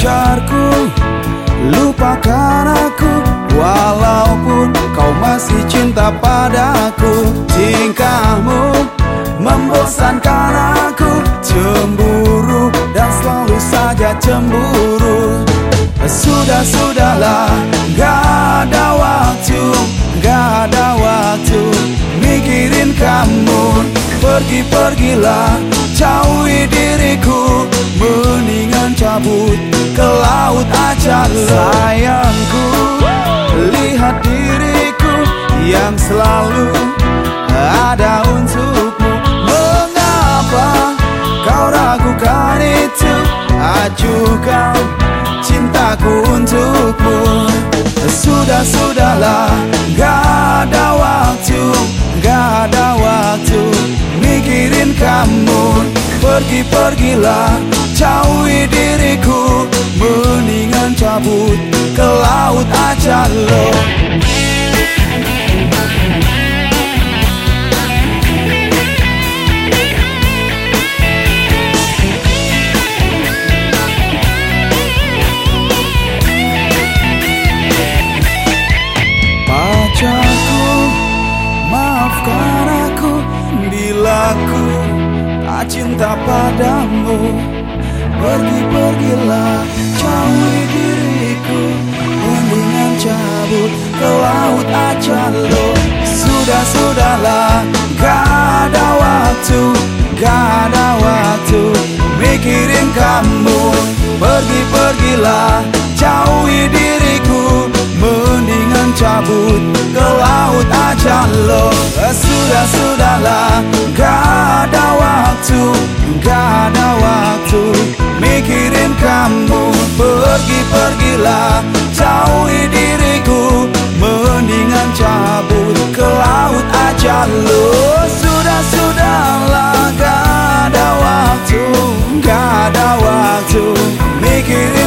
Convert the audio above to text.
pacarku Lupakan aku. Walaupun kau masih cinta padaku Tingkahmu membosankan aku. Cemburu dan selalu saja cemburu. Sudah-sudahlah Gak ada waktu Gak ada waktu. Mikirin kamu Pergi-pergilah Jauhi diriku. Mendingan cabut ke laut aja Sayangku. Lihat diriku yang selalu ada untukmu. Mengapa kau ragukan itu? Ajukan cintaku untukmu. Sudah-sudahlah gak ada waktu Gak ada waktu. Mikirin kamu Pergi-pergilah jauhi diriku Mendingan cabut ke laut aja lo. Pacarku, maafkan aku Bila ku tak cinta padamu. Pergi-pergilah laut aja lo. Sudah-sudahlah gak ada waktu Gak ada waktu. Mikirin kamu Pergi-pergilah jauhi diriku. Mendingan cabut ke laut aja lo. Sudah-sudahlah gak ada waktu Gak ada waktu. Mikirin kamu Pergi-pergilah Carlo Sudah sudahlah gak ada waktu Gak ada waktu. Mikirin